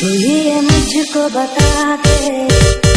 तो मुझको बता दे।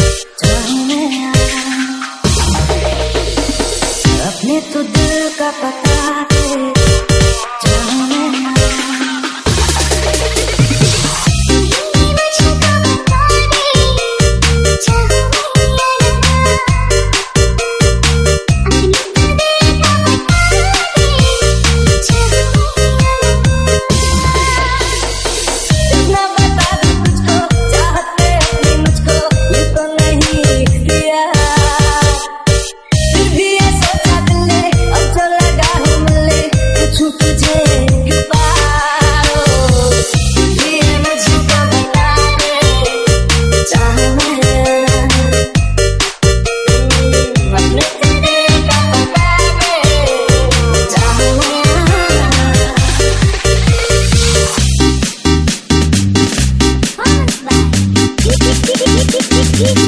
Woo!